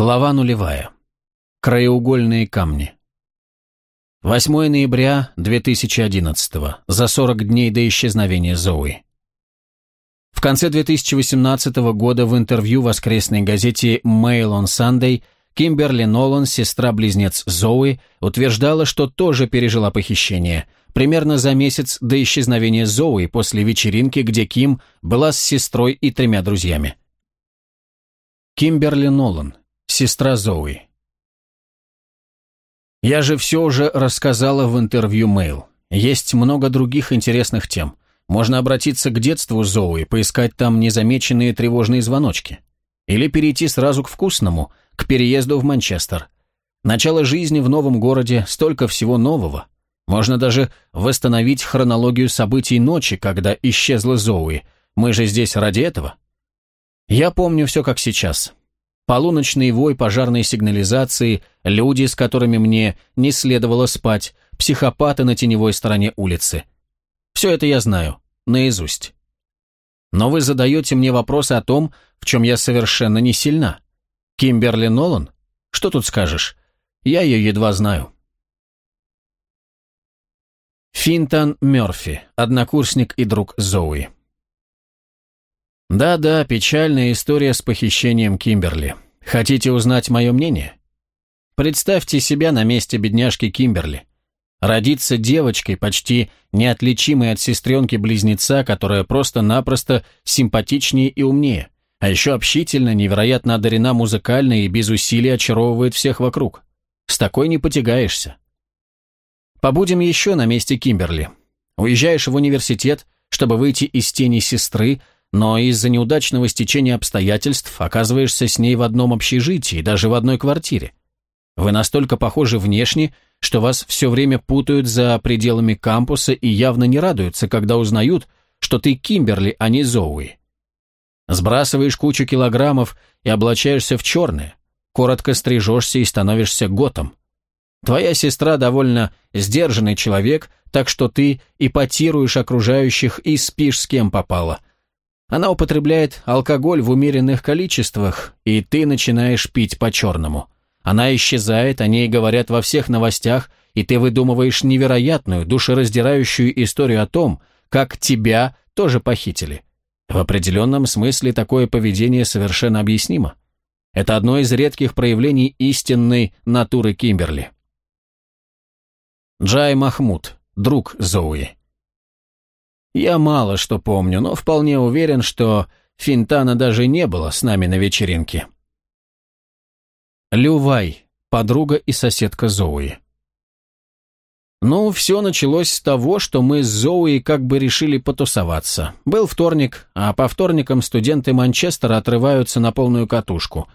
Глава нулевая. Краеугольные камни. 8 ноября 2011 за 40 дней до исчезновения Зои. В конце 2018 года в интервью воскресной газете Mail on Sunday Кимберли Нолан, сестра-близнец Зои, утверждала, что тоже пережила похищение, примерно за месяц до исчезновения Зои после вечеринки, где Ким была с сестрой и тремя друзьями. Кимберли Нолан, сестра Зоуи. Я же все уже рассказала в интервью Mail. Есть много других интересных тем. Можно обратиться к детству Зоуи, поискать там незамеченные тревожные звоночки. Или перейти сразу к вкусному, к переезду в Манчестер. Начало жизни в новом городе, столько всего нового. Можно даже восстановить хронологию событий ночи, когда исчезла Зоуи. Мы же здесь ради этого. Я помню все как сейчас полуночный вой пожарной сигнализации, люди, с которыми мне не следовало спать, психопаты на теневой стороне улицы. Все это я знаю, наизусть. Но вы задаете мне вопросы о том, в чем я совершенно не сильна. Кимберли Нолан? Что тут скажешь? Я ее едва знаю. Финтон Мерфи, однокурсник и друг Зоуи. Да-да, печальная история с похищением Кимберли. Хотите узнать мое мнение? Представьте себя на месте бедняжки Кимберли. Родиться девочкой, почти неотличимой от сестренки-близнеца, которая просто-напросто симпатичнее и умнее, а еще общительно, невероятно одарена музыкально и без усилий очаровывает всех вокруг. С такой не потягаешься. Побудем еще на месте Кимберли. Уезжаешь в университет, чтобы выйти из тени сестры, но из-за неудачного стечения обстоятельств оказываешься с ней в одном общежитии, даже в одной квартире. Вы настолько похожи внешне, что вас все время путают за пределами кампуса и явно не радуются, когда узнают, что ты Кимберли, а не Зоуи. Сбрасываешь кучу килограммов и облачаешься в черное, коротко стрижешься и становишься готом. Твоя сестра довольно сдержанный человек, так что ты ипотируешь окружающих и спишь с кем попало – она употребляет алкоголь в умеренных количествах, и ты начинаешь пить по-черному. Она исчезает, о ней говорят во всех новостях, и ты выдумываешь невероятную, душераздирающую историю о том, как тебя тоже похитили. В определенном смысле такое поведение совершенно объяснимо. Это одно из редких проявлений истинной натуры Кимберли. Джай Махмуд, друг Зоуи. Я мало что помню, но вполне уверен, что Финтана даже не было с нами на вечеринке. Лювай, подруга и соседка Зоуи. Ну, все началось с того, что мы с Зоуи как бы решили потусоваться. Был вторник, а по вторникам студенты Манчестера отрываются на полную катушку.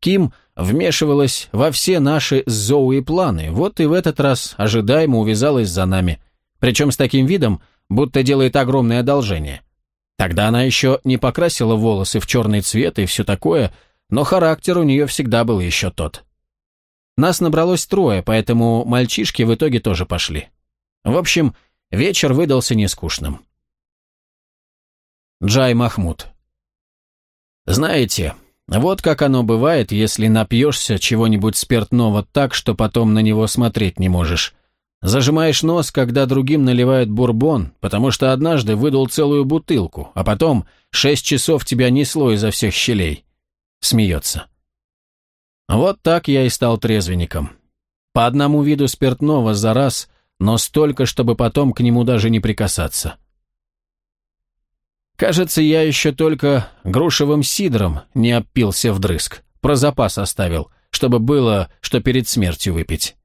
Ким вмешивалась во все наши с Зоуи планы, вот и в этот раз ожидаемо увязалась за нами. Причем с таким видом, будто делает огромное одолжение. Тогда она еще не покрасила волосы в черный цвет и все такое, но характер у нее всегда был еще тот. Нас набралось трое, поэтому мальчишки в итоге тоже пошли. В общем, вечер выдался нескучным. Джай Махмуд. Знаете, вот как оно бывает, если напьешься чего-нибудь спиртного так, что потом на него смотреть не можешь. Зажимаешь нос, когда другим наливают бурбон, потому что однажды выдал целую бутылку, а потом шесть часов тебя несло изо всех щелей. Смеется. Вот так я и стал трезвенником. По одному виду спиртного за раз, но столько, чтобы потом к нему даже не прикасаться. Кажется, я еще только грушевым сидром не опился вдрызг, про запас оставил, чтобы было, что перед смертью выпить.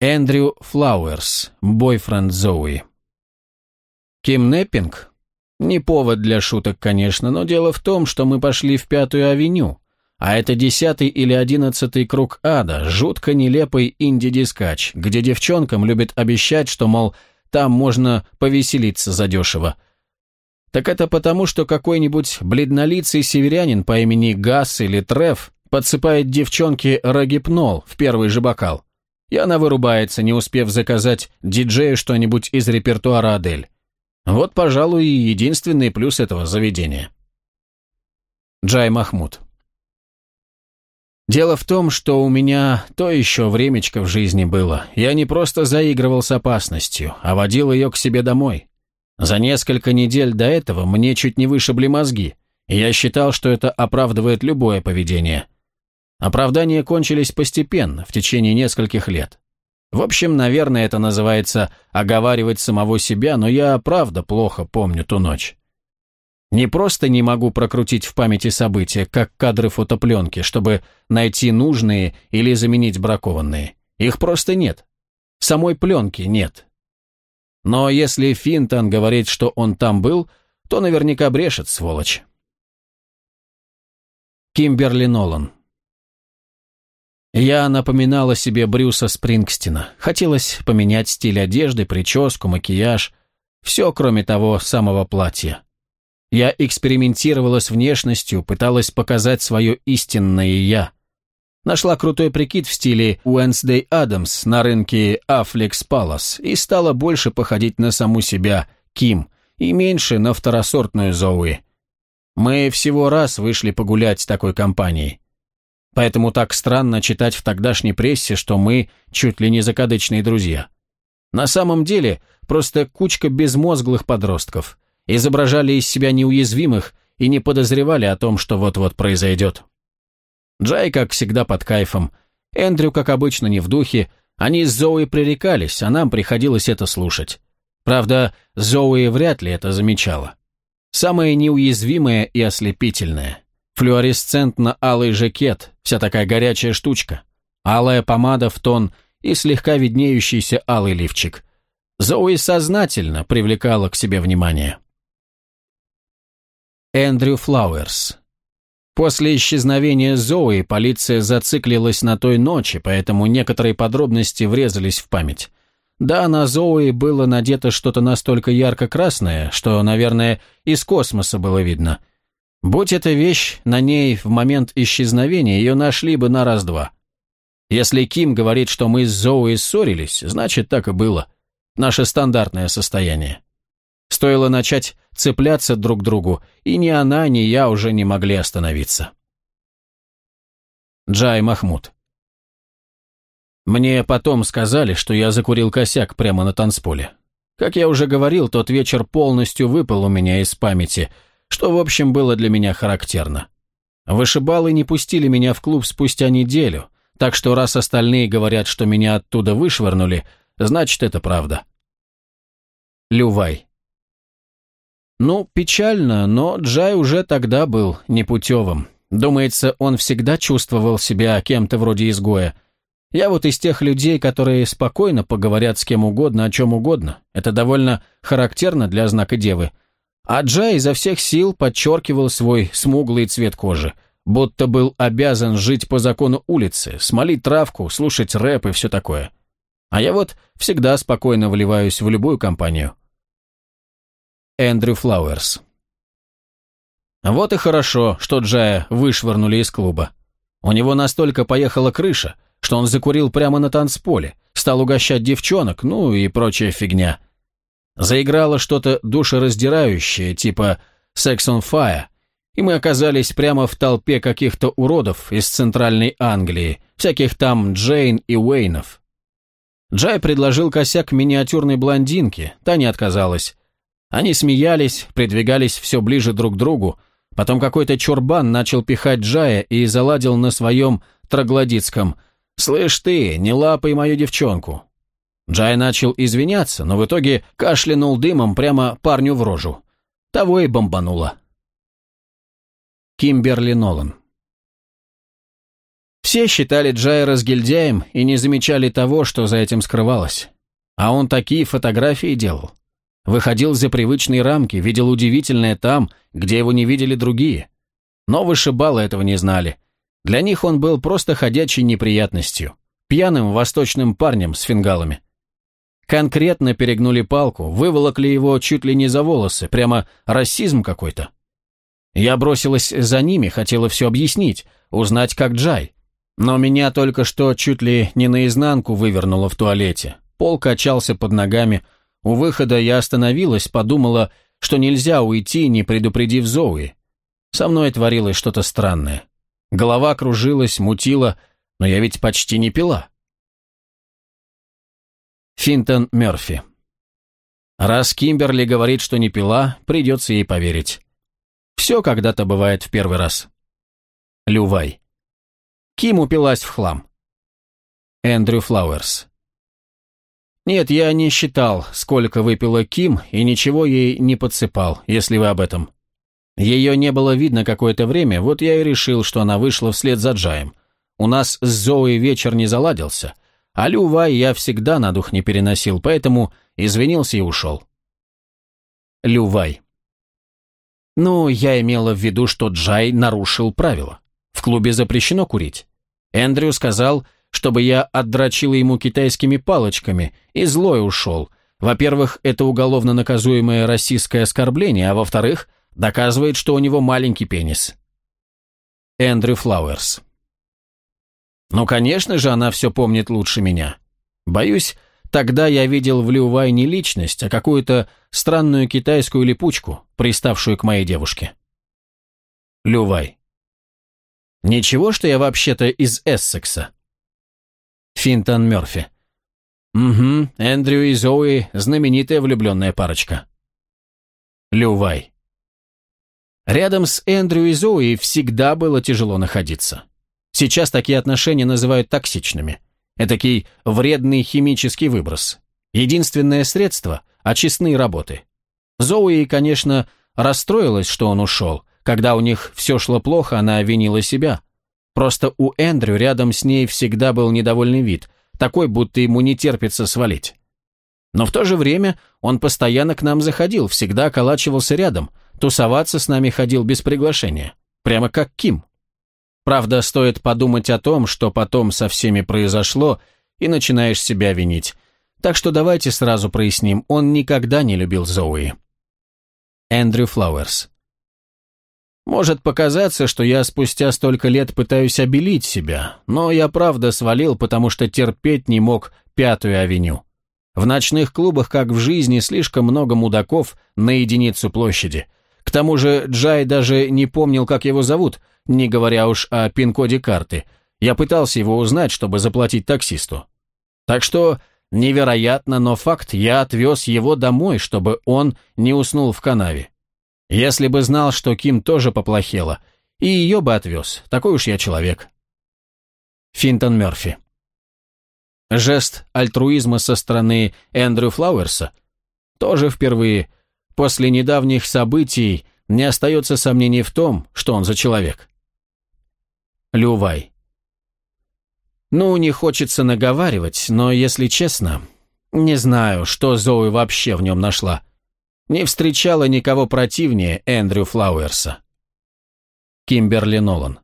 Эндрю Флауэрс, бойфренд Зоуи. Кимнеппинг? Не повод для шуток, конечно, но дело в том, что мы пошли в Пятую авеню, а это десятый или одиннадцатый круг ада, жутко нелепый инди-дискач, где девчонкам любят обещать, что, мол, там можно повеселиться задешево. Так это потому, что какой-нибудь бледнолицый северянин по имени Гас или Треф подсыпает девчонке рогипнол в первый же бокал и она вырубается, не успев заказать диджею что-нибудь из репертуара Адель. Вот, пожалуй, и единственный плюс этого заведения. Джай Махмуд. Дело в том, что у меня то еще времечко в жизни было. Я не просто заигрывал с опасностью, а водил ее к себе домой. За несколько недель до этого мне чуть не вышибли мозги, и я считал, что это оправдывает любое поведение – Оправдания кончились постепенно, в течение нескольких лет. В общем, наверное, это называется оговаривать самого себя, но я правда плохо помню ту ночь. Не просто не могу прокрутить в памяти события, как кадры фотопленки, чтобы найти нужные или заменить бракованные. Их просто нет. Самой пленки нет. Но если Финтон говорит, что он там был, то наверняка брешет, сволочь. Кимберли Нолан я напоминала себе Брюса Спрингстина. Хотелось поменять стиль одежды, прическу, макияж. Все, кроме того самого платья. Я экспериментировала с внешностью, пыталась показать свое истинное «я». Нашла крутой прикид в стиле Wednesday Адамс на рынке Afflex Palace и стала больше походить на саму себя, Ким, и меньше на второсортную Зоуи. Мы всего раз вышли погулять с такой компанией. Поэтому так странно читать в тогдашней прессе, что мы чуть ли не закадычные друзья. На самом деле, просто кучка безмозглых подростков. Изображали из себя неуязвимых и не подозревали о том, что вот-вот произойдет. Джай, как всегда, под кайфом. Эндрю, как обычно, не в духе. Они с Зоуи пререкались, а нам приходилось это слушать. Правда, Зоуи вряд ли это замечала. Самое неуязвимое и ослепительное флюоресцентно-алый жакет, вся такая горячая штучка, алая помада в тон и слегка виднеющийся алый лифчик. Зои сознательно привлекала к себе внимание. Эндрю Флауэрс После исчезновения Зои полиция зациклилась на той ночи, поэтому некоторые подробности врезались в память. Да, на Зои было надето что-то настолько ярко-красное, что, наверное, из космоса было видно. Будь эта вещь на ней в момент исчезновения, ее нашли бы на раз-два. Если Ким говорит, что мы с Зоуи ссорились, значит, так и было. Наше стандартное состояние. Стоило начать цепляться друг к другу, и ни она, ни я уже не могли остановиться. Джай Махмуд. Мне потом сказали, что я закурил косяк прямо на танцполе. Как я уже говорил, тот вечер полностью выпал у меня из памяти – что, в общем, было для меня характерно. Вышибалы не пустили меня в клуб спустя неделю, так что раз остальные говорят, что меня оттуда вышвырнули, значит, это правда. Лювай. Ну, печально, но Джай уже тогда был непутевым. Думается, он всегда чувствовал себя кем-то вроде изгоя. Я вот из тех людей, которые спокойно поговорят с кем угодно о чем угодно. Это довольно характерно для знака Девы – а Джай изо всех сил подчеркивал свой смуглый цвет кожи, будто был обязан жить по закону улицы, смолить травку, слушать рэп и все такое. А я вот всегда спокойно вливаюсь в любую компанию. Эндрю Флауэрс Вот и хорошо, что Джая вышвырнули из клуба. У него настолько поехала крыша, что он закурил прямо на танцполе, стал угощать девчонок, ну и прочая фигня – Заиграло что-то душераздирающее, типа «Sex on Fire», и мы оказались прямо в толпе каких-то уродов из Центральной Англии, всяких там Джейн и Уэйнов. Джай предложил косяк миниатюрной блондинке, та не отказалась. Они смеялись, придвигались все ближе друг к другу, потом какой-то чурбан начал пихать Джая и заладил на своем троглодитском «Слышь ты, не лапай мою девчонку, Джай начал извиняться, но в итоге кашлянул дымом прямо парню в рожу. Того и бомбануло. Кимберли Нолан Все считали Джая разгильдяем и не замечали того, что за этим скрывалось. А он такие фотографии делал. Выходил за привычные рамки, видел удивительное там, где его не видели другие. Но вышибалы этого не знали. Для них он был просто ходячей неприятностью, пьяным восточным парнем с фингалами. Конкретно перегнули палку, выволокли его чуть ли не за волосы, прямо расизм какой-то. Я бросилась за ними, хотела все объяснить, узнать, как Джай. Но меня только что чуть ли не наизнанку вывернуло в туалете. Пол качался под ногами. У выхода я остановилась, подумала, что нельзя уйти, не предупредив Зоуи. Со мной творилось что-то странное. Голова кружилась, мутила, но я ведь почти не пила. Финтон Мёрфи. Раз Кимберли говорит, что не пила, придется ей поверить. Все когда-то бывает в первый раз. Лювай. Ким упилась в хлам. Эндрю Флауэрс. Нет, я не считал, сколько выпила Ким, и ничего ей не подсыпал, если вы об этом. Ее не было видно какое-то время, вот я и решил, что она вышла вслед за Джаем. У нас с Зоей вечер не заладился — а Лювай я всегда на дух не переносил, поэтому извинился и ушел. Лювай. Ну, я имела в виду, что Джай нарушил правила. В клубе запрещено курить. Эндрю сказал, чтобы я отдрочила ему китайскими палочками, и злой ушел. Во-первых, это уголовно наказуемое российское оскорбление, а во-вторых, доказывает, что у него маленький пенис. Эндрю Флауэрс. Ну, конечно же, она все помнит лучше меня. Боюсь, тогда я видел в Лювай не личность, а какую-то странную китайскую липучку, приставшую к моей девушке. Лювай. Ничего, что я вообще-то из Эссекса. Финтон Мерфи. Угу, Эндрю и Зои – знаменитая влюбленная парочка. Лювай. Рядом с Эндрю и Зои всегда было тяжело находиться. Сейчас такие отношения называют токсичными. Этакий вредный химический выброс. Единственное средство – очистные работы. Зоуи, конечно, расстроилась, что он ушел. Когда у них все шло плохо, она винила себя. Просто у Эндрю рядом с ней всегда был недовольный вид, такой, будто ему не терпится свалить. Но в то же время он постоянно к нам заходил, всегда околачивался рядом, тусоваться с нами ходил без приглашения. Прямо как Ким, Правда, стоит подумать о том, что потом со всеми произошло, и начинаешь себя винить. Так что давайте сразу проясним, он никогда не любил Зоуи. Эндрю Флауэрс. Может показаться, что я спустя столько лет пытаюсь обелить себя, но я правда свалил, потому что терпеть не мог Пятую авеню. В ночных клубах, как в жизни, слишком много мудаков на единицу площади – к тому же Джай даже не помнил, как его зовут, не говоря уж о пин-коде карты. Я пытался его узнать, чтобы заплатить таксисту. Так что, невероятно, но факт, я отвез его домой, чтобы он не уснул в канаве. Если бы знал, что Ким тоже поплохела, и ее бы отвез, такой уж я человек. Финтон Мерфи Жест альтруизма со стороны Эндрю Флауэрса тоже впервые – После недавних событий не остается сомнений в том, что он за человек. Лювай. Ну, не хочется наговаривать, но, если честно, не знаю, что Зои вообще в нем нашла. Не встречала никого противнее Эндрю Флауэрса. Кимберли Нолан.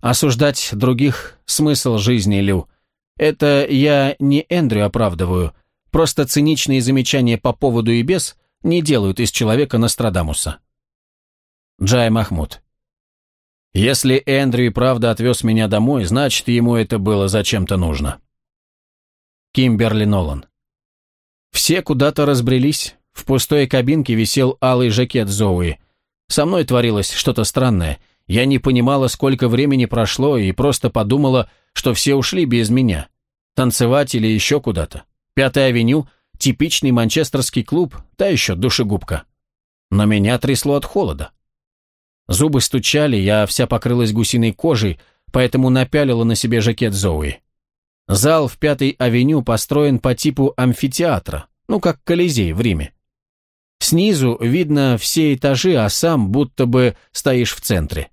Осуждать других – смысл жизни, Лю. Это я не Эндрю оправдываю. Просто циничные замечания по поводу и без не делают из человека Нострадамуса. Джай Махмуд. Если Эндрю и правда отвез меня домой, значит, ему это было зачем-то нужно. Кимберли Нолан. Все куда-то разбрелись. В пустой кабинке висел алый жакет Зоуи. Со мной творилось что-то странное. Я не понимала, сколько времени прошло, и просто подумала, что все ушли без меня. Танцевать или еще куда-то. Пятая авеню — Типичный манчестерский клуб, та еще душегубка. Но меня трясло от холода. Зубы стучали, я вся покрылась гусиной кожей, поэтому напялила на себе жакет Зоуи. Зал в Пятой авеню построен по типу амфитеатра, ну как Колизей в Риме. Снизу видно все этажи, а сам будто бы стоишь в центре.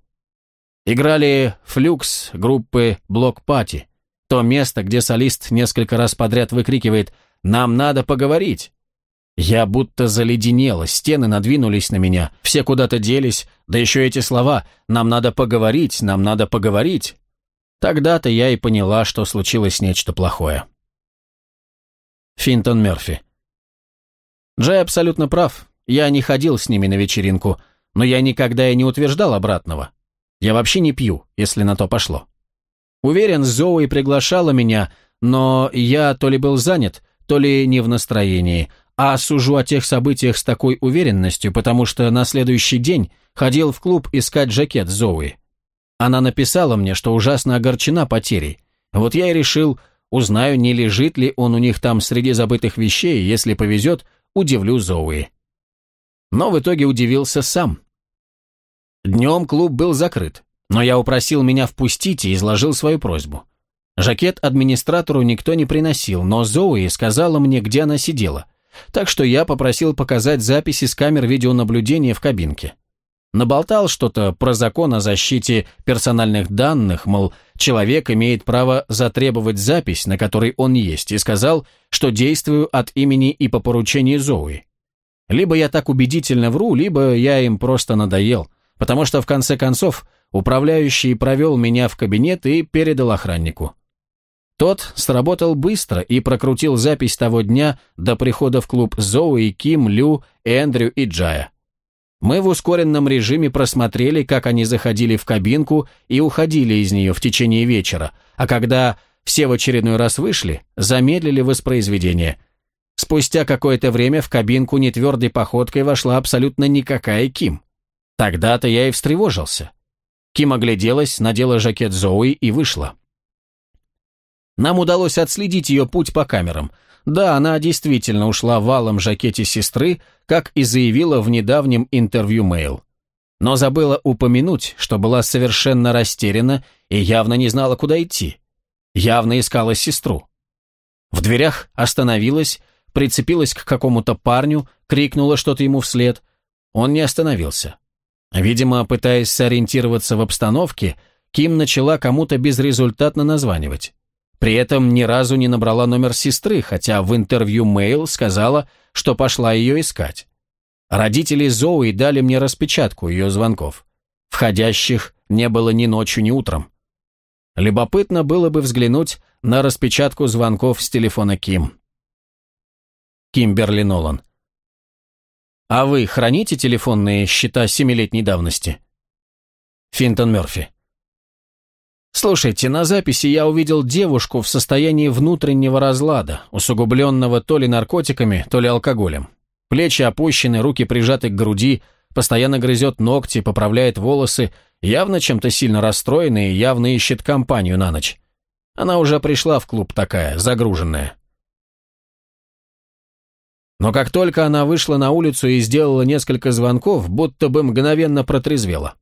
Играли «Флюкс» группы «Блок Пати», то место, где солист несколько раз подряд выкрикивает «Флюкс». Нам надо поговорить». Я будто заледенела, стены надвинулись на меня, все куда-то делись, да еще эти слова «нам надо поговорить, нам надо поговорить». Тогда-то я и поняла, что случилось нечто плохое. Финтон Мерфи. Джей абсолютно прав. Я не ходил с ними на вечеринку, но я никогда и не утверждал обратного. Я вообще не пью, если на то пошло. Уверен, Зоуи приглашала меня, но я то ли был занят, то ли не в настроении, а сужу о тех событиях с такой уверенностью, потому что на следующий день ходил в клуб искать жакет Зои. Она написала мне, что ужасно огорчена потерей. Вот я и решил, узнаю, не лежит ли он у них там среди забытых вещей, если повезет, удивлю Зоуи. Но в итоге удивился сам. Днем клуб был закрыт, но я упросил меня впустить и изложил свою просьбу. Жакет администратору никто не приносил, но Зоуи сказала мне, где она сидела. Так что я попросил показать записи с камер видеонаблюдения в кабинке. Наболтал что-то про закон о защите персональных данных, мол, человек имеет право затребовать запись, на которой он есть, и сказал, что действую от имени и по поручению Зоуи. Либо я так убедительно вру, либо я им просто надоел, потому что, в конце концов, управляющий провел меня в кабинет и передал охраннику. Тот сработал быстро и прокрутил запись того дня до прихода в клуб Зоуи, Ким, Лю, Эндрю и Джая. Мы в ускоренном режиме просмотрели, как они заходили в кабинку и уходили из нее в течение вечера, а когда все в очередной раз вышли, замедлили воспроизведение. Спустя какое-то время в кабинку нетвердой походкой вошла абсолютно никакая Ким. Тогда-то я и встревожился. Ким огляделась, надела жакет Зоуи и вышла. Нам удалось отследить ее путь по камерам. Да, она действительно ушла валом жакете сестры, как и заявила в недавнем интервью Mail. Но забыла упомянуть, что была совершенно растеряна и явно не знала, куда идти. Явно искала сестру. В дверях остановилась, прицепилась к какому-то парню, крикнула что-то ему вслед. Он не остановился. Видимо, пытаясь сориентироваться в обстановке, Ким начала кому-то безрезультатно названивать. При этом ни разу не набрала номер сестры, хотя в интервью Mail сказала, что пошла ее искать. Родители Зоуи дали мне распечатку ее звонков. Входящих не было ни ночью, ни утром. Любопытно было бы взглянуть на распечатку звонков с телефона Ким. Кимберли Нолан. «А вы храните телефонные счета семилетней давности?» Финтон Мёрфи. Слушайте, на записи я увидел девушку в состоянии внутреннего разлада, усугубленного то ли наркотиками, то ли алкоголем. Плечи опущены, руки прижаты к груди, постоянно грызет ногти, поправляет волосы, явно чем-то сильно расстроена и явно ищет компанию на ночь. Она уже пришла в клуб такая, загруженная. Но как только она вышла на улицу и сделала несколько звонков, будто бы мгновенно протрезвела.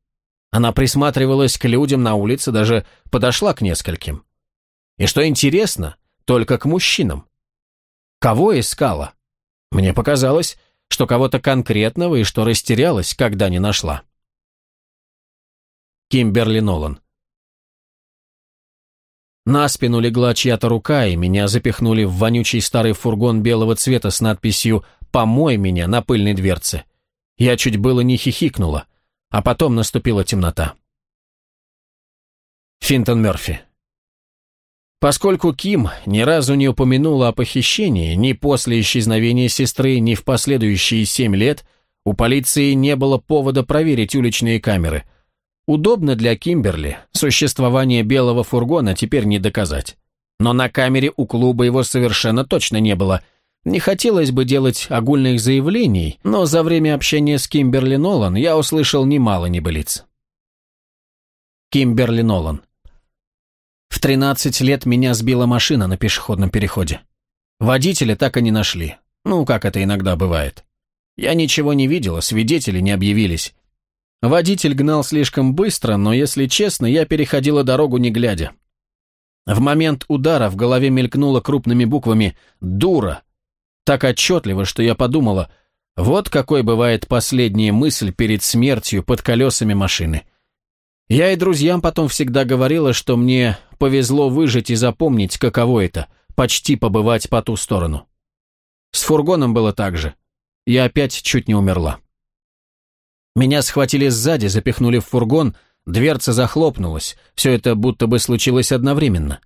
Она присматривалась к людям на улице, даже подошла к нескольким. И что интересно, только к мужчинам. Кого искала? Мне показалось, что кого-то конкретного и что растерялась, когда не нашла. Кимберли Нолан. На спину легла чья-то рука, и меня запихнули в вонючий старый фургон белого цвета с надписью «Помой меня» на пыльной дверце. Я чуть было не хихикнула а потом наступила темнота. Финтон Мёрфи Поскольку Ким ни разу не упомянула о похищении ни после исчезновения сестры, ни в последующие семь лет, у полиции не было повода проверить уличные камеры. Удобно для Кимберли, существование белого фургона теперь не доказать. Но на камере у клуба его совершенно точно не было – не хотелось бы делать огульных заявлений, но за время общения с Кимберли Нолан я услышал немало небылиц. Кимберли Нолан. В 13 лет меня сбила машина на пешеходном переходе. Водителя так и не нашли. Ну, как это иногда бывает. Я ничего не видела, свидетели не объявились. Водитель гнал слишком быстро, но, если честно, я переходила дорогу не глядя. В момент удара в голове мелькнуло крупными буквами «Дура!» так отчетливо, что я подумала, вот какой бывает последняя мысль перед смертью под колесами машины. Я и друзьям потом всегда говорила, что мне повезло выжить и запомнить, каково это – почти побывать по ту сторону. С фургоном было так же. Я опять чуть не умерла. Меня схватили сзади, запихнули в фургон, дверца захлопнулась. Все это будто бы случилось одновременно.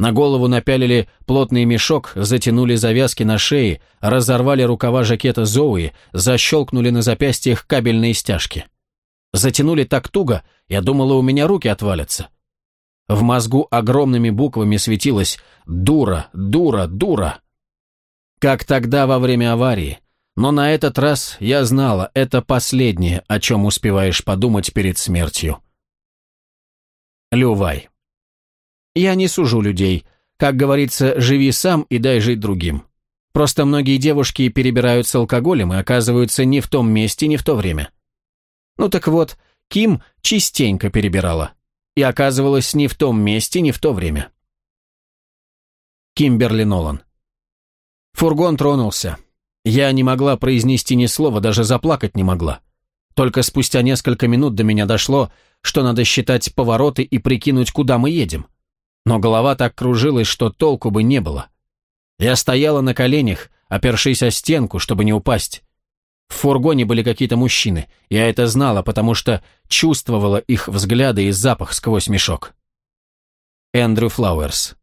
На голову напялили плотный мешок, затянули завязки на шее, разорвали рукава жакета Зоуи, защелкнули на запястьях кабельные стяжки. Затянули так туго, я думала, у меня руки отвалятся. В мозгу огромными буквами светилось «Дура, дура, дура!» Как тогда во время аварии. Но на этот раз я знала, это последнее, о чем успеваешь подумать перед смертью. Лювай. Я не сужу людей. Как говорится, живи сам и дай жить другим. Просто многие девушки перебираются алкоголем и оказываются не в том месте, не в то время. Ну так вот, Ким частенько перебирала. И оказывалась не в том месте, не в то время. Кимберли Нолан. Фургон тронулся. Я не могла произнести ни слова, даже заплакать не могла. Только спустя несколько минут до меня дошло, что надо считать повороты и прикинуть, куда мы едем но голова так кружилась, что толку бы не было. Я стояла на коленях, опершись о стенку, чтобы не упасть. В фургоне были какие-то мужчины, я это знала, потому что чувствовала их взгляды и запах сквозь мешок. Эндрю Флауэрс.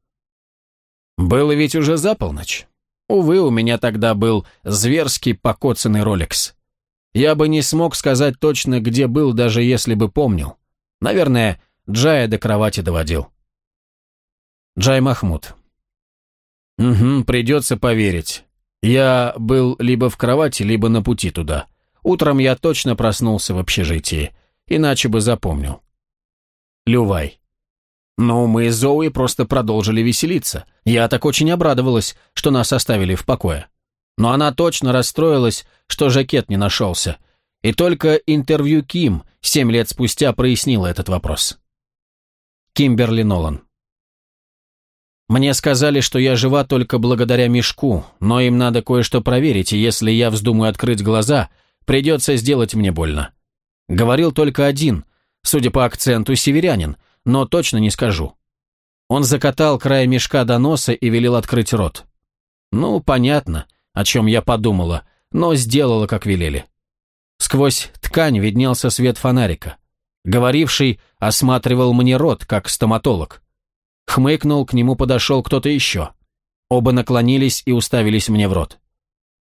Было ведь уже за полночь. Увы, у меня тогда был зверский покоцанный роликс. Я бы не смог сказать точно, где был, даже если бы помнил. Наверное, Джая до кровати доводил. Джай Махмуд. «Угу, придется поверить. Я был либо в кровати, либо на пути туда. Утром я точно проснулся в общежитии, иначе бы запомнил». Лювай. «Ну, мы с Зоуи просто продолжили веселиться. Я так очень обрадовалась, что нас оставили в покое. Но она точно расстроилась, что жакет не нашелся. И только интервью Ким семь лет спустя прояснило этот вопрос». Кимберли Нолан. Мне сказали, что я жива только благодаря мешку, но им надо кое-что проверить, и если я вздумаю открыть глаза, придется сделать мне больно. Говорил только один, судя по акценту, северянин, но точно не скажу. Он закатал край мешка до носа и велел открыть рот. Ну, понятно, о чем я подумала, но сделала, как велели. Сквозь ткань виднелся свет фонарика. Говоривший осматривал мне рот, как стоматолог. Хмыкнул, к нему подошел кто-то еще. Оба наклонились и уставились мне в рот.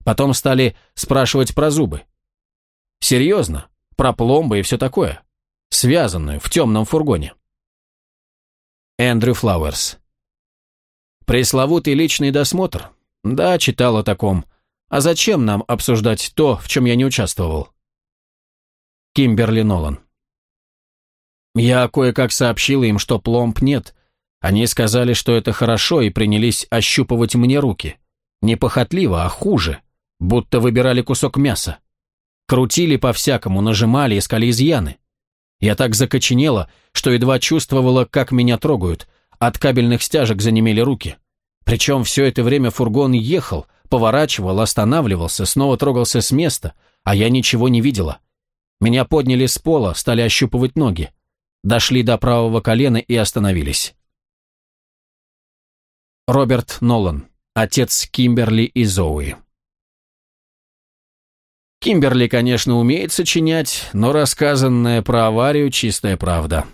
Потом стали спрашивать про зубы. Серьезно, про пломбы и все такое. Связанную, в темном фургоне. Эндрю Флауэрс. Пресловутый личный досмотр. Да, читал о таком. А зачем нам обсуждать то, в чем я не участвовал? Кимберли Нолан. Я кое-как сообщил им, что пломб нет, они сказали, что это хорошо, и принялись ощупывать мне руки. Не похотливо, а хуже, будто выбирали кусок мяса. Крутили по-всякому, нажимали, искали изъяны. Я так закоченела, что едва чувствовала, как меня трогают. От кабельных стяжек занемели руки. Причем все это время фургон ехал, поворачивал, останавливался, снова трогался с места, а я ничего не видела. Меня подняли с пола, стали ощупывать ноги. Дошли до правого колена и остановились. Роберт Нолан, отец Кимберли и Зоуи. Кимберли, конечно, умеет сочинять, но рассказанная про аварию – чистая правда.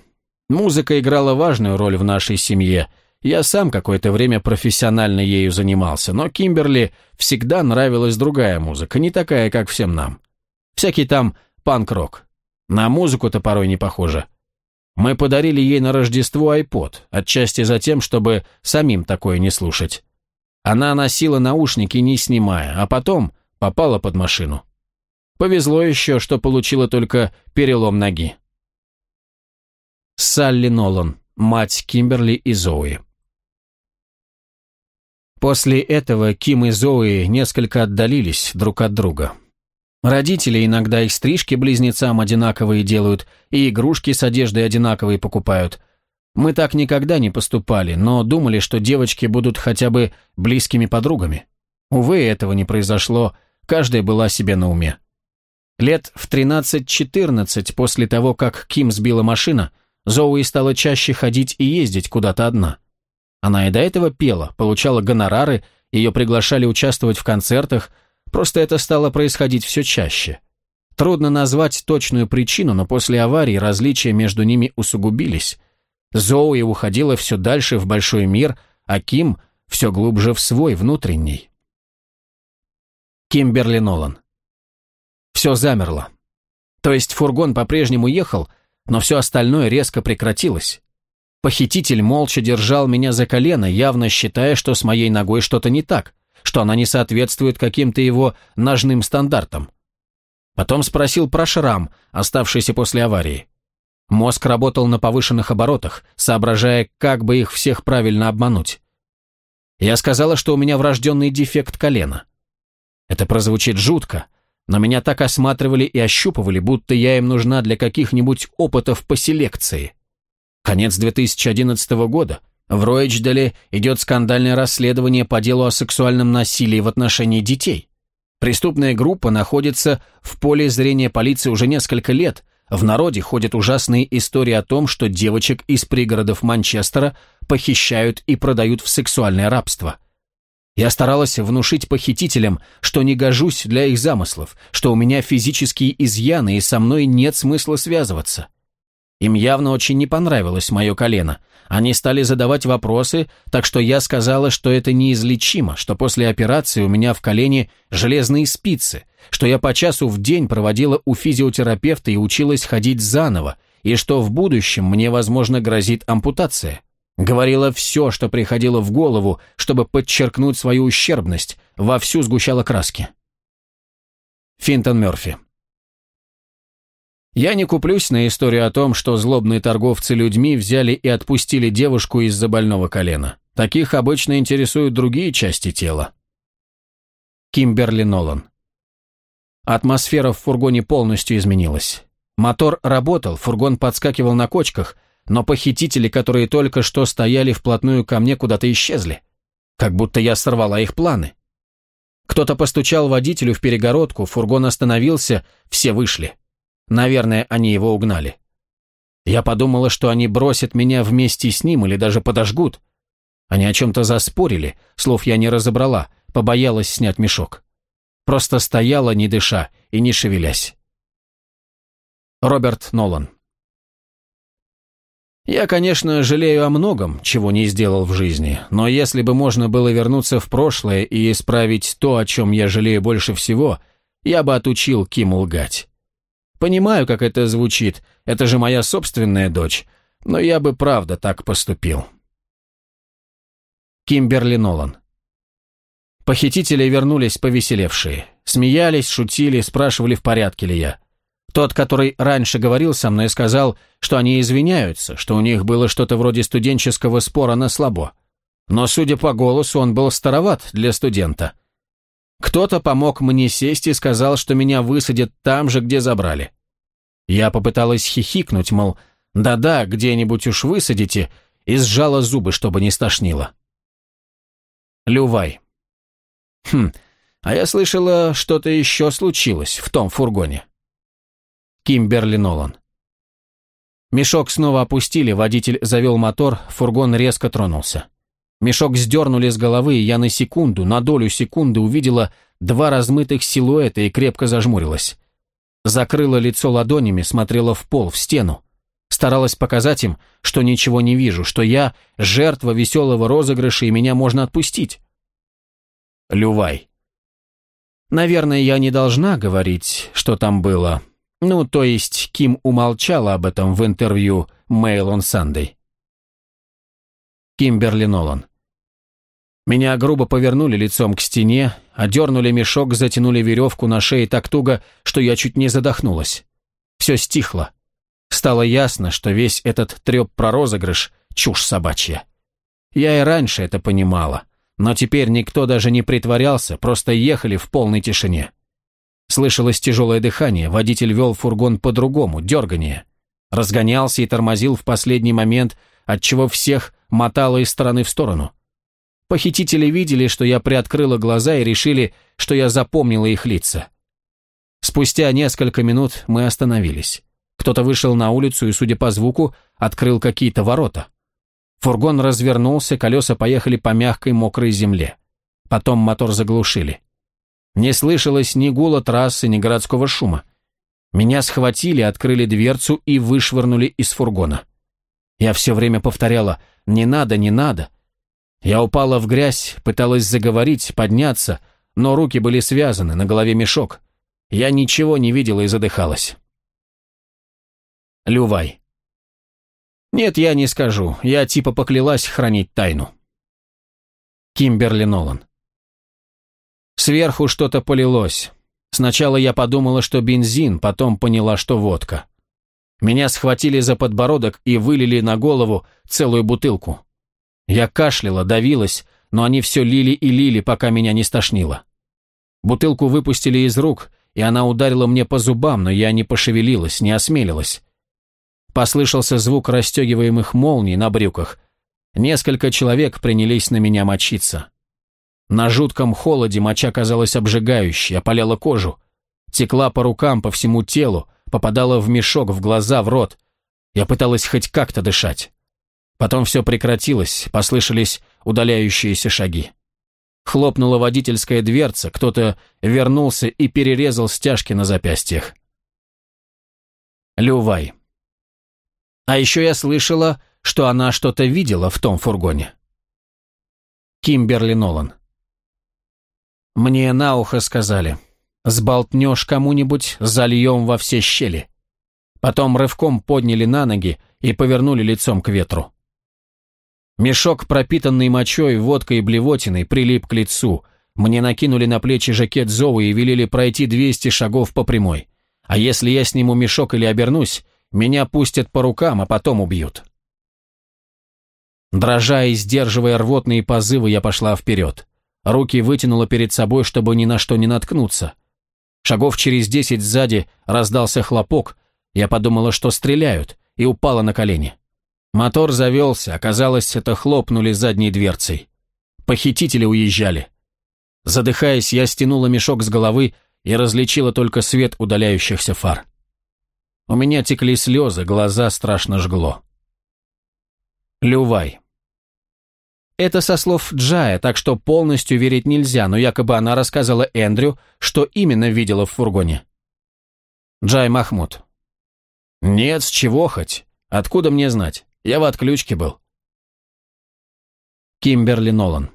Музыка играла важную роль в нашей семье. Я сам какое-то время профессионально ею занимался, но Кимберли всегда нравилась другая музыка, не такая, как всем нам. Всякий там панк-рок. На музыку-то порой не похоже – мы подарили ей на Рождество iPod, отчасти за тем, чтобы самим такое не слушать. Она носила наушники, не снимая, а потом попала под машину. Повезло еще, что получила только перелом ноги. Салли Нолан, мать Кимберли и Зои. После этого Ким и Зои несколько отдалились друг от друга. Родители иногда их стрижки близнецам одинаковые делают, и игрушки с одеждой одинаковые покупают. Мы так никогда не поступали, но думали, что девочки будут хотя бы близкими подругами. Увы, этого не произошло, каждая была себе на уме. Лет в 13-14 после того, как Ким сбила машина, Зоуи стала чаще ходить и ездить куда-то одна. Она и до этого пела, получала гонорары, ее приглашали участвовать в концертах – Просто это стало происходить все чаще. Трудно назвать точную причину, но после аварии различия между ними усугубились. Зоуи уходила все дальше в большой мир, а Ким все глубже в свой внутренний. Кимберли Нолан. Все замерло. То есть фургон по-прежнему ехал, но все остальное резко прекратилось. Похититель молча держал меня за колено, явно считая, что с моей ногой что-то не так что она не соответствует каким-то его ножным стандартам. Потом спросил про шрам, оставшийся после аварии. Мозг работал на повышенных оборотах, соображая, как бы их всех правильно обмануть. Я сказала, что у меня врожденный дефект колена. Это прозвучит жутко, но меня так осматривали и ощупывали, будто я им нужна для каких-нибудь опытов по селекции. Конец 2011 года, в Роичделе идет скандальное расследование по делу о сексуальном насилии в отношении детей. Преступная группа находится в поле зрения полиции уже несколько лет. В народе ходят ужасные истории о том, что девочек из пригородов Манчестера похищают и продают в сексуальное рабство. Я старалась внушить похитителям, что не гожусь для их замыслов, что у меня физические изъяны и со мной нет смысла связываться. Им явно очень не понравилось мое колено, они стали задавать вопросы, так что я сказала, что это неизлечимо, что после операции у меня в колене железные спицы, что я по часу в день проводила у физиотерапевта и училась ходить заново, и что в будущем мне, возможно, грозит ампутация. Говорила все, что приходило в голову, чтобы подчеркнуть свою ущербность, вовсю сгущала краски. Финтон Мёрфи я не куплюсь на историю о том, что злобные торговцы людьми взяли и отпустили девушку из-за больного колена. Таких обычно интересуют другие части тела. Кимберли Нолан. Атмосфера в фургоне полностью изменилась. Мотор работал, фургон подскакивал на кочках, но похитители, которые только что стояли вплотную ко мне, куда-то исчезли. Как будто я сорвала их планы. Кто-то постучал водителю в перегородку, фургон остановился, все вышли. Наверное, они его угнали. Я подумала, что они бросят меня вместе с ним или даже подожгут. Они о чем-то заспорили, слов я не разобрала, побоялась снять мешок. Просто стояла, не дыша и не шевелясь. Роберт Нолан я, конечно, жалею о многом, чего не сделал в жизни, но если бы можно было вернуться в прошлое и исправить то, о чем я жалею больше всего, я бы отучил Ким лгать. Понимаю, как это звучит, это же моя собственная дочь, но я бы правда так поступил. Кимберли Нолан Похитители вернулись повеселевшие. Смеялись, шутили, спрашивали, в порядке ли я. Тот, который раньше говорил со мной, сказал, что они извиняются, что у них было что-то вроде студенческого спора на слабо. Но, судя по голосу, он был староват для студента. Кто-то помог мне сесть и сказал, что меня высадят там же, где забрали. Я попыталась хихикнуть, мол, да-да, где-нибудь уж высадите, и сжала зубы, чтобы не стошнило. Лювай. Хм, а я слышала, что-то еще случилось в том фургоне. Кимберли Нолан. Мешок снова опустили, водитель завел мотор, фургон резко тронулся. Мешок сдернули с головы, и я на секунду, на долю секунды увидела два размытых силуэта и крепко зажмурилась. Закрыла лицо ладонями, смотрела в пол, в стену. Старалась показать им, что ничего не вижу, что я жертва веселого розыгрыша и меня можно отпустить. Лювай. Наверное, я не должна говорить, что там было. Ну, то есть Ким умолчала об этом в интервью Mail on Sunday. Кимберли Нолан. Меня грубо повернули лицом к стене, одернули мешок, затянули веревку на шее так туго, что я чуть не задохнулась. Все стихло. Стало ясно, что весь этот треп про розыгрыш – чушь собачья. Я и раньше это понимала, но теперь никто даже не притворялся, просто ехали в полной тишине. Слышалось тяжелое дыхание, водитель вел фургон по-другому, дергание. Разгонялся и тормозил в последний момент, отчего всех мотало из стороны в сторону. Похитители видели, что я приоткрыла глаза и решили, что я запомнила их лица. Спустя несколько минут мы остановились. Кто-то вышел на улицу и, судя по звуку, открыл какие-то ворота. Фургон развернулся, колеса поехали по мягкой мокрой земле. Потом мотор заглушили. Не слышалось ни гула трассы, ни городского шума. Меня схватили, открыли дверцу и вышвырнули из фургона. Я все время повторяла «не надо, не надо», я упала в грязь, пыталась заговорить, подняться, но руки были связаны, на голове мешок. Я ничего не видела и задыхалась. Лювай. Нет, я не скажу. Я типа поклялась хранить тайну. Кимберли Нолан. Сверху что-то полилось. Сначала я подумала, что бензин, потом поняла, что водка. Меня схватили за подбородок и вылили на голову целую бутылку. Я кашляла, давилась, но они все лили и лили, пока меня не стошнило. Бутылку выпустили из рук, и она ударила мне по зубам, но я не пошевелилась, не осмелилась. Послышался звук расстегиваемых молний на брюках. Несколько человек принялись на меня мочиться. На жутком холоде моча казалась обжигающей, опаляла кожу. Текла по рукам, по всему телу, попадала в мешок, в глаза, в рот. Я пыталась хоть как-то дышать. Потом все прекратилось, послышались удаляющиеся шаги. Хлопнула водительская дверца, кто-то вернулся и перерезал стяжки на запястьях. Лювай. А еще я слышала, что она что-то видела в том фургоне. Кимберли Нолан. Мне на ухо сказали, сболтнешь кому-нибудь, зальем во все щели. Потом рывком подняли на ноги и повернули лицом к ветру. Мешок, пропитанный мочой, водкой и блевотиной, прилип к лицу. Мне накинули на плечи жакет Зоу и велели пройти 200 шагов по прямой. А если я сниму мешок или обернусь, меня пустят по рукам, а потом убьют. Дрожа и сдерживая рвотные позывы, я пошла вперед. Руки вытянула перед собой, чтобы ни на что не наткнуться. Шагов через десять сзади раздался хлопок. Я подумала, что стреляют, и упала на колени. Мотор завелся, оказалось, это хлопнули задней дверцей. Похитители уезжали. Задыхаясь, я стянула мешок с головы и различила только свет удаляющихся фар. У меня текли слезы, глаза страшно жгло. Лювай. Это со слов Джая, так что полностью верить нельзя, но якобы она рассказала Эндрю, что именно видела в фургоне. Джай Махмуд. Нет, с чего хоть. Откуда мне знать? Я в отключке был. Кимберли Нолан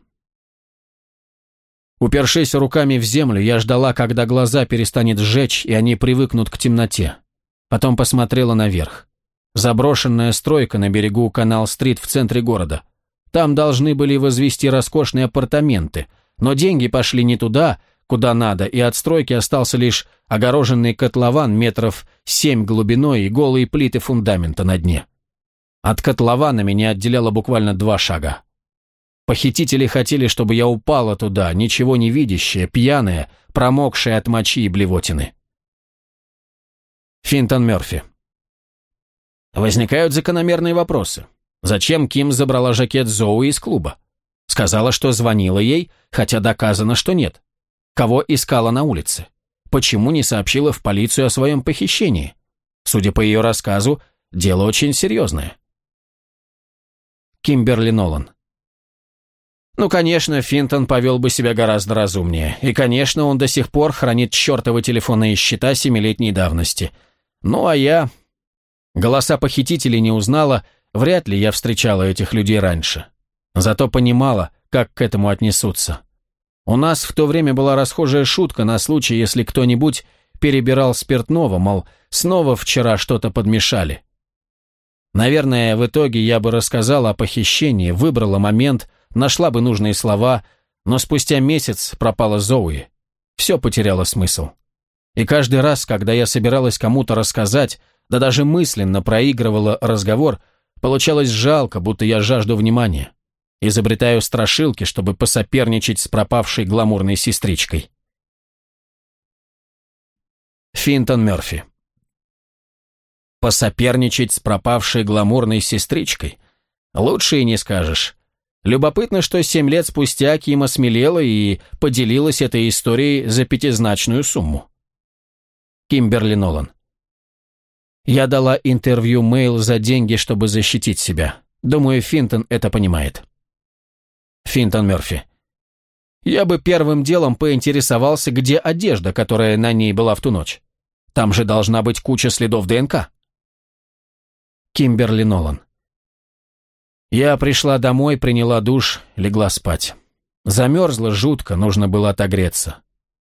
Упершись руками в землю, я ждала, когда глаза перестанет сжечь, и они привыкнут к темноте. Потом посмотрела наверх. Заброшенная стройка на берегу Канал-стрит в центре города. Там должны были возвести роскошные апартаменты, но деньги пошли не туда, куда надо, и от стройки остался лишь огороженный котлован метров семь глубиной и голые плиты фундамента на дне. От котлована меня отделяло буквально два шага. Похитители хотели, чтобы я упала туда, ничего не видящая, пьяная, промокшая от мочи и блевотины. Финтон Мёрфи. Возникают закономерные вопросы. Зачем Ким забрала жакет Зоу из клуба? Сказала, что звонила ей, хотя доказано, что нет. Кого искала на улице? Почему не сообщила в полицию о своем похищении? Судя по ее рассказу, дело очень серьезное. Кимберли Нолан. Ну, конечно, Финтон повел бы себя гораздо разумнее. И, конечно, он до сих пор хранит чертовы телефонные счета семилетней давности. Ну, а я... Голоса похитителей не узнала, вряд ли я встречала этих людей раньше. Зато понимала, как к этому отнесутся. У нас в то время была расхожая шутка на случай, если кто-нибудь перебирал спиртного, мол, снова вчера что-то подмешали. Наверное, в итоге я бы рассказала о похищении, выбрала момент, нашла бы нужные слова, но спустя месяц пропала Зоуи. Все потеряло смысл. И каждый раз, когда я собиралась кому-то рассказать, да даже мысленно проигрывала разговор, получалось жалко, будто я жажду внимания. Изобретаю страшилки, чтобы посоперничать с пропавшей гламурной сестричкой. Финтон Мерфи посоперничать с пропавшей гламурной сестричкой. Лучше и не скажешь. Любопытно, что семь лет спустя Ким осмелела и поделилась этой историей за пятизначную сумму. Кимберли Нолан. Я дала интервью Мэйл за деньги, чтобы защитить себя. Думаю, Финтон это понимает. Финтон Мерфи. Я бы первым делом поинтересовался, где одежда, которая на ней была в ту ночь. Там же должна быть куча следов ДНК. Кимберли Нолан. Я пришла домой, приняла душ, легла спать. Замерзла жутко, нужно было отогреться.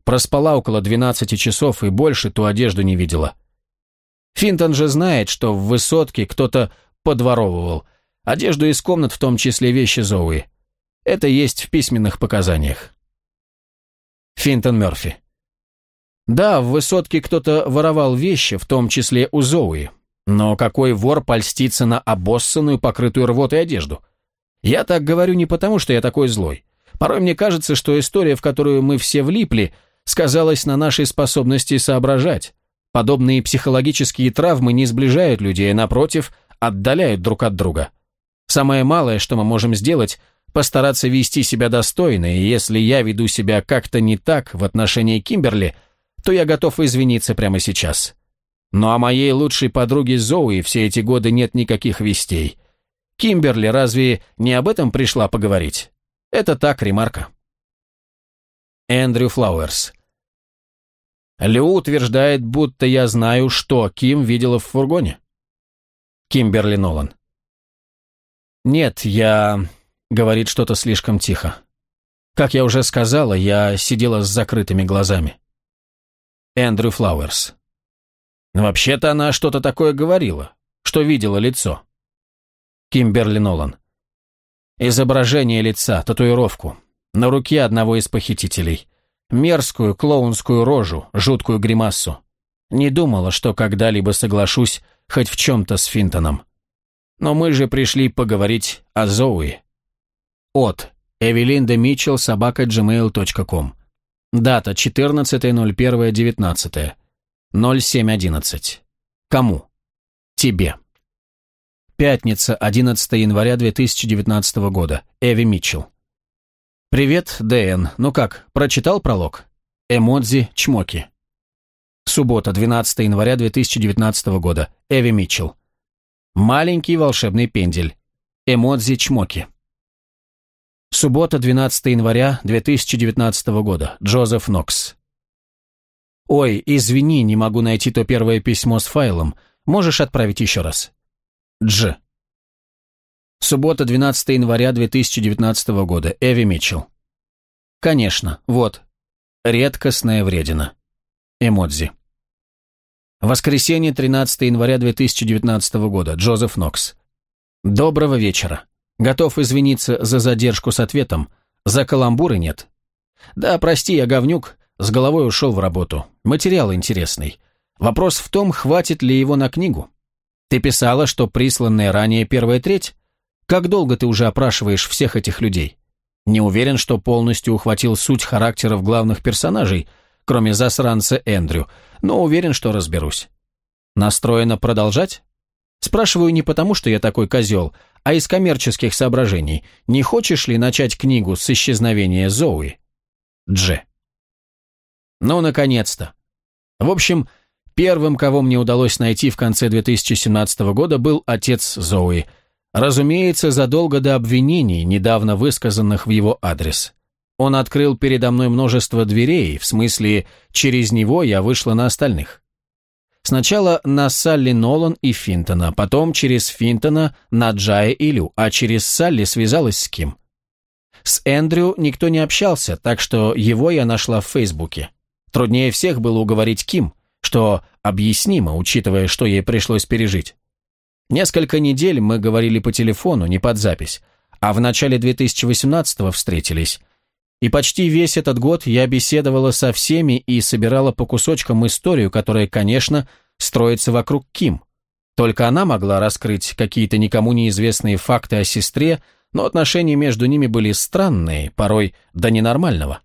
Проспала около 12 часов и больше ту одежду не видела. Финтон же знает, что в высотке кто-то подворовывал. Одежду из комнат, в том числе вещи Зоуи. Это есть в письменных показаниях. Финтон Мерфи. Да, в высотке кто-то воровал вещи, в том числе у Зоуи. Но какой вор польстится на обоссанную, покрытую рвотой одежду? Я так говорю не потому, что я такой злой. Порой мне кажется, что история, в которую мы все влипли, сказалась на нашей способности соображать. Подобные психологические травмы не сближают людей, а, напротив, отдаляют друг от друга. Самое малое, что мы можем сделать, постараться вести себя достойно, и если я веду себя как-то не так в отношении Кимберли, то я готов извиниться прямо сейчас. Но о моей лучшей подруге Зоуи все эти годы нет никаких вестей. Кимберли разве не об этом пришла поговорить? Это так, ремарка. Эндрю Флауэрс. Лю утверждает, будто я знаю, что Ким видела в фургоне. Кимберли Нолан. Нет, я... Говорит что-то слишком тихо. Как я уже сказала, я сидела с закрытыми глазами. Эндрю Флауэрс. Но вообще-то она что-то такое говорила, что видела лицо. Кимберли Нолан. Изображение лица, татуировку. На руке одного из похитителей. Мерзкую клоунскую рожу, жуткую гримассу. Не думала, что когда-либо соглашусь хоть в чем-то с Финтоном. Но мы же пришли поговорить о Зоуи. От Эвелинда Митчелл собака gmail.com Дата 14.01.19 07.11. Кому? Тебе. Пятница, 11 января 2019 года. Эви Митчелл. Привет, ДН. Ну как, прочитал пролог? Эмодзи, чмоки. Суббота, 12 января 2019 года. Эви Митчелл. Маленький волшебный пендель. Эмодзи, чмоки. Суббота, 12 января 2019 года. Джозеф Нокс. «Ой, извини, не могу найти то первое письмо с файлом. Можешь отправить еще раз?» Дж. Суббота, 12 января 2019 года. Эви Митчелл. Конечно, вот. Редкостная вредина. Эмодзи. Воскресенье, 13 января 2019 года. Джозеф Нокс. Доброго вечера. Готов извиниться за задержку с ответом. За каламбуры нет. Да, прости, я говнюк. С головой ушел в работу. Материал интересный. Вопрос в том, хватит ли его на книгу. Ты писала, что присланная ранее первая треть? Как долго ты уже опрашиваешь всех этих людей? Не уверен, что полностью ухватил суть характеров главных персонажей, кроме засранца Эндрю, но уверен, что разберусь. Настроено продолжать? Спрашиваю не потому, что я такой козел, а из коммерческих соображений. Не хочешь ли начать книгу с исчезновения Зоуи? Дже. Ну, наконец-то. В общем, первым, кого мне удалось найти в конце 2017 года, был отец Зои. Разумеется, задолго до обвинений, недавно высказанных в его адрес. Он открыл передо мной множество дверей, в смысле, через него я вышла на остальных. Сначала на Салли Нолан и Финтона, потом через Финтона на Джая и Лю, а через Салли связалась с Ким. С Эндрю никто не общался, так что его я нашла в Фейсбуке. Труднее всех было уговорить Ким, что объяснимо, учитывая, что ей пришлось пережить. Несколько недель мы говорили по телефону, не под запись, а в начале 2018-го встретились. И почти весь этот год я беседовала со всеми и собирала по кусочкам историю, которая, конечно, строится вокруг Ким. Только она могла раскрыть какие-то никому неизвестные факты о сестре, но отношения между ними были странные, порой до ненормального.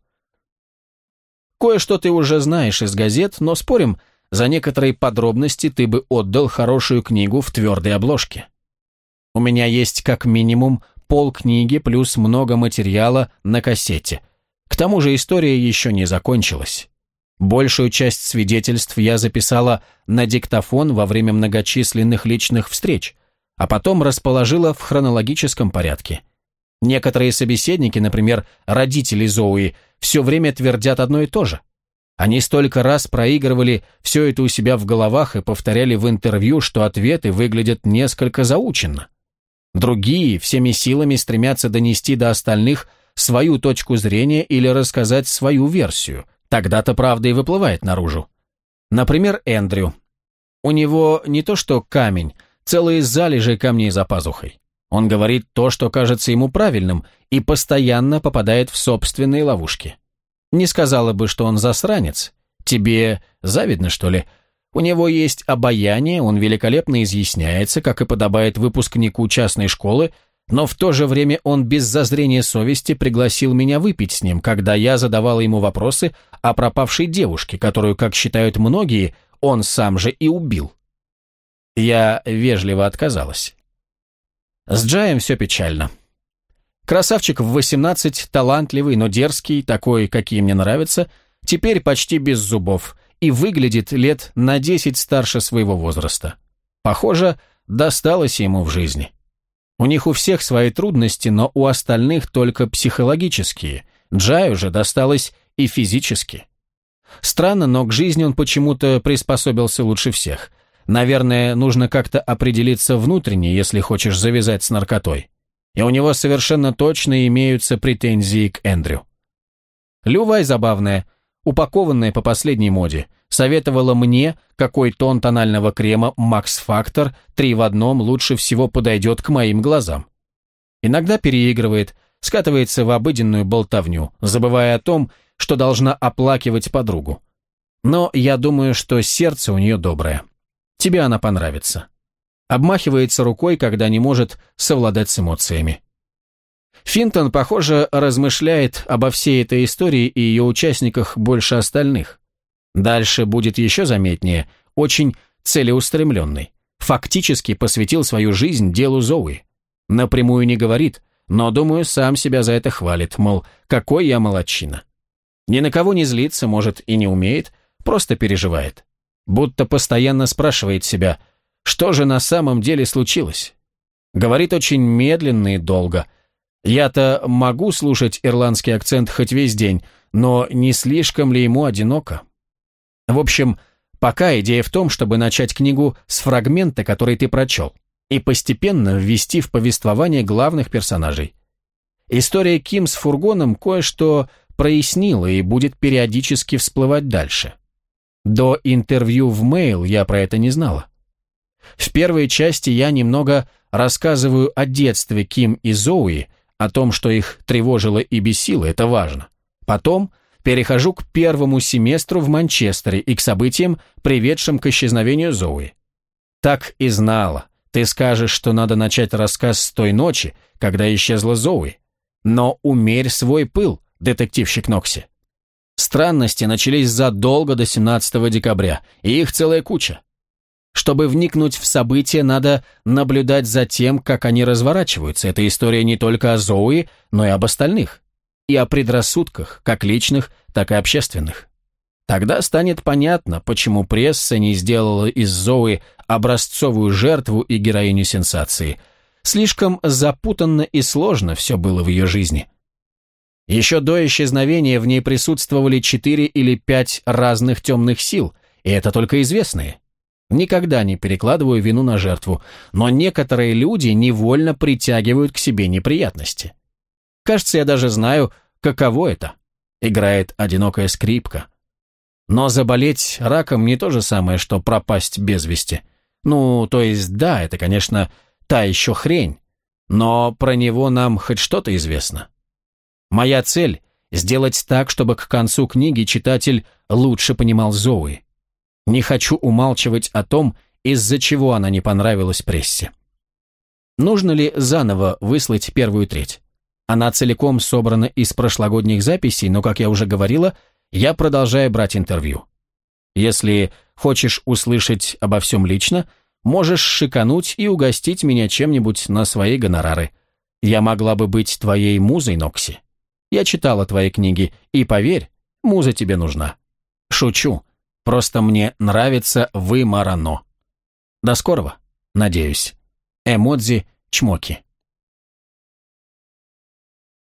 Кое-что ты уже знаешь из газет, но спорим, за некоторые подробности ты бы отдал хорошую книгу в твердой обложке. У меня есть как минимум полкниги плюс много материала на кассете. К тому же история еще не закончилась. Большую часть свидетельств я записала на диктофон во время многочисленных личных встреч, а потом расположила в хронологическом порядке. Некоторые собеседники, например, родители Зоуи, все время твердят одно и то же. Они столько раз проигрывали все это у себя в головах и повторяли в интервью, что ответы выглядят несколько заученно. Другие всеми силами стремятся донести до остальных свою точку зрения или рассказать свою версию. Тогда-то правда и выплывает наружу. Например, Эндрю. У него не то что камень, целые залежи камней за пазухой. Он говорит то, что кажется ему правильным, и постоянно попадает в собственные ловушки. Не сказала бы, что он засранец. Тебе завидно, что ли? У него есть обаяние, он великолепно изъясняется, как и подобает выпускнику частной школы, но в то же время он без зазрения совести пригласил меня выпить с ним, когда я задавала ему вопросы о пропавшей девушке, которую, как считают многие, он сам же и убил. Я вежливо отказалась. С Джаем все печально. Красавчик в 18, талантливый, но дерзкий, такой, какие мне нравятся, теперь почти без зубов и выглядит лет на 10 старше своего возраста. Похоже, досталось ему в жизни. У них у всех свои трудности, но у остальных только психологические. Джаю же досталось и физически. Странно, но к жизни он почему-то приспособился лучше всех. Наверное, нужно как-то определиться внутренне, если хочешь завязать с наркотой. И у него совершенно точно имеются претензии к Эндрю. Лювай забавная, упакованная по последней моде, советовала мне, какой тон тонального крема Max Factor 3 в одном лучше всего подойдет к моим глазам. Иногда переигрывает, скатывается в обыденную болтовню, забывая о том, что должна оплакивать подругу. Но я думаю, что сердце у нее доброе. Тебе она понравится. Обмахивается рукой, когда не может совладать с эмоциями. Финтон, похоже, размышляет обо всей этой истории и ее участниках больше остальных. Дальше будет еще заметнее, очень целеустремленный. Фактически посвятил свою жизнь делу Зоуи. Напрямую не говорит, но, думаю, сам себя за это хвалит, мол, какой я молодчина. Ни на кого не злится, может, и не умеет, просто переживает будто постоянно спрашивает себя, что же на самом деле случилось. Говорит очень медленно и долго. Я-то могу слушать ирландский акцент хоть весь день, но не слишком ли ему одиноко? В общем, пока идея в том, чтобы начать книгу с фрагмента, который ты прочел, и постепенно ввести в повествование главных персонажей. История Ким с фургоном кое-что прояснила и будет периодически всплывать дальше. До интервью в Mail я про это не знала. В первой части я немного рассказываю о детстве Ким и Зоуи, о том, что их тревожило и бесило, это важно. Потом перехожу к первому семестру в Манчестере и к событиям, приведшим к исчезновению Зоуи. Так и знала. Ты скажешь, что надо начать рассказ с той ночи, когда исчезла Зоуи. Но умерь свой пыл, детективщик Нокси. Странности начались задолго до 17 декабря, и их целая куча. Чтобы вникнуть в события, надо наблюдать за тем, как они разворачиваются. Эта история не только о Зои, но и об остальных. И о предрассудках, как личных, так и общественных. Тогда станет понятно, почему пресса не сделала из Зои образцовую жертву и героиню сенсации. Слишком запутанно и сложно все было в ее жизни. Еще до исчезновения в ней присутствовали четыре или пять разных темных сил, и это только известные. Никогда не перекладываю вину на жертву, но некоторые люди невольно притягивают к себе неприятности. Кажется, я даже знаю, каково это. Играет одинокая скрипка. Но заболеть раком не то же самое, что пропасть без вести. Ну, то есть, да, это, конечно, та еще хрень, но про него нам хоть что-то известно. Моя цель – сделать так, чтобы к концу книги читатель лучше понимал Зоуи. Не хочу умалчивать о том, из-за чего она не понравилась прессе. Нужно ли заново выслать первую треть? Она целиком собрана из прошлогодних записей, но, как я уже говорила, я продолжаю брать интервью. Если хочешь услышать обо всем лично, можешь шикануть и угостить меня чем-нибудь на свои гонорары. Я могла бы быть твоей музой, Нокси. Я читала твои книги, и поверь, муза тебе нужна. Шучу. Просто мне нравится вы Марано. До скорого, надеюсь. Эмодзи, чмоки.